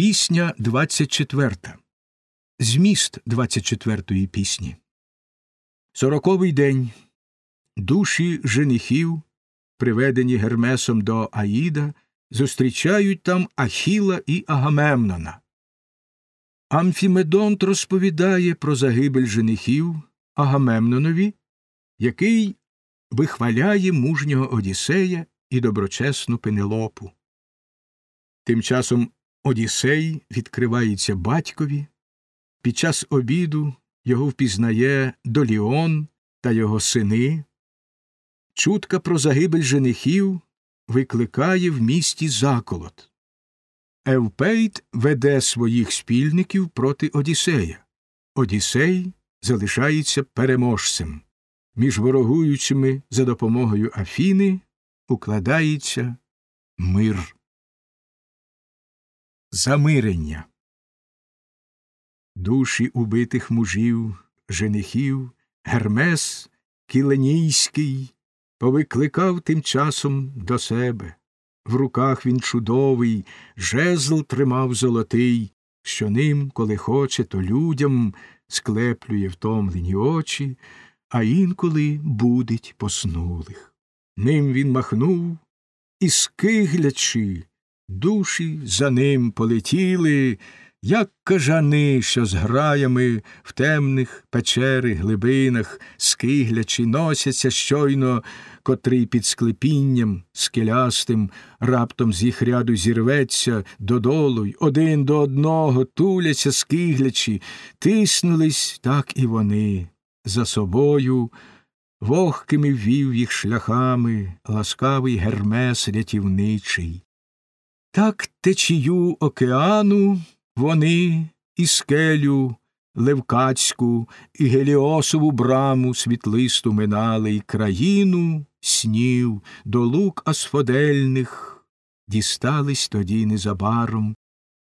Пісня 24. Зміст 24-ї пісні. Сороковий день. Душі женихів, приведені Гермесом до Аїда, зустрічають там Ахіла і Агамемнона. Амфімедонт розповідає про загибель женихів Агамемнонові, який вихваляє мужнього Одіссея і доброчесну Пенелопу. Тим часом Одіссей відкривається батькові. Під час обіду його впізнає Доліон та його сини. Чутка про загибель женихів викликає в місті заколот. Евпейт веде своїх спільників проти Одіссея. Одіссей залишається переможцем. Між ворогуючими за допомогою Афіни укладається мир. Замирення Душі убитих мужів, женихів, Гермес Кіленійський повикликав тим часом до себе. В руках він чудовий, жезл тримав золотий, що ним, коли хоче, то людям склеплює втомлені очі, а інколи будить поснулих. Ним він махнув і скиглячи, Душі за ним полетіли, як кажани, що з граями в темних печери глибинах, скиглячи, носяться щойно, котрий під склепінням скелястим раптом з їх ряду зірветься додолу й один до одного туляться скиглячі, тиснулись так і вони за собою. Вогкими ввів їх шляхами ласкавий гермес рятівничий. Так течію океану вони і скелю Левкацьку, і Геліосову браму світлисту минали, і країну снів до лук асфодельних дістались тоді незабаром,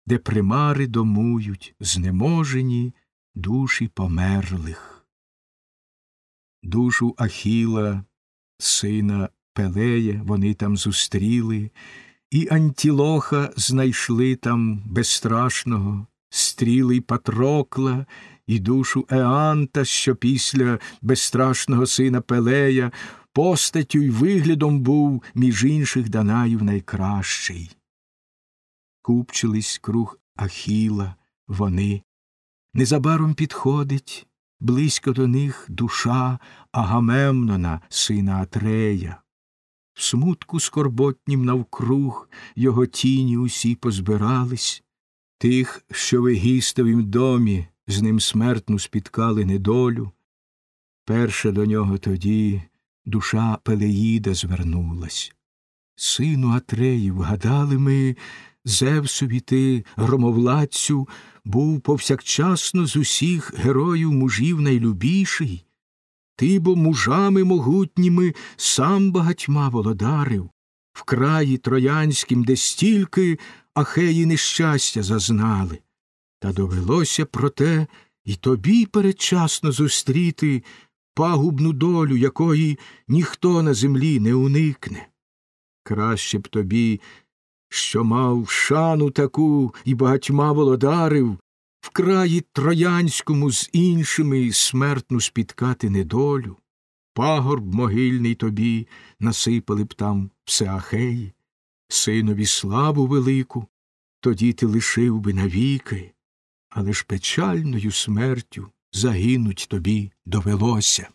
де примари домують знеможені душі померлих. Душу Ахіла, сина Пелея, вони там зустріли і Антілоха знайшли там безстрашного, стріли й Патрокла, і душу Еанта, що після безстрашного сина Пелея постаттю й виглядом був між інших Данаїв найкращий. Купчились круг Ахіла вони. Незабаром підходить близько до них душа Агамемнона, сина Атрея. В смутку скорботнім навкруг його тіні усі позбирались, тих, що в Егістовім домі з ним смертну спіткали недолю. Перша до нього тоді душа Пелеїда звернулась. Сину Атреїв, гадали ми, Зевсові ти, громовладцю, був повсякчасно з усіх героїв мужів найлюбіший, ти бо мужами могутніми сам багатьма володарив, в краї троянськім, де стільки ахеї нещастя зазнали. Та довелося проте і тобі передчасно зустріти пагубну долю, якої ніхто на землі не уникне. Краще б тобі, що мав шану таку і багатьма володарив, в краї троянському з іншими смертну спіткати недолю, пагорб могильний тобі насипали б там все ахеї, синові славу велику, тоді ти лишив би навіки, але ж печальною смертю загинуть тобі довелося.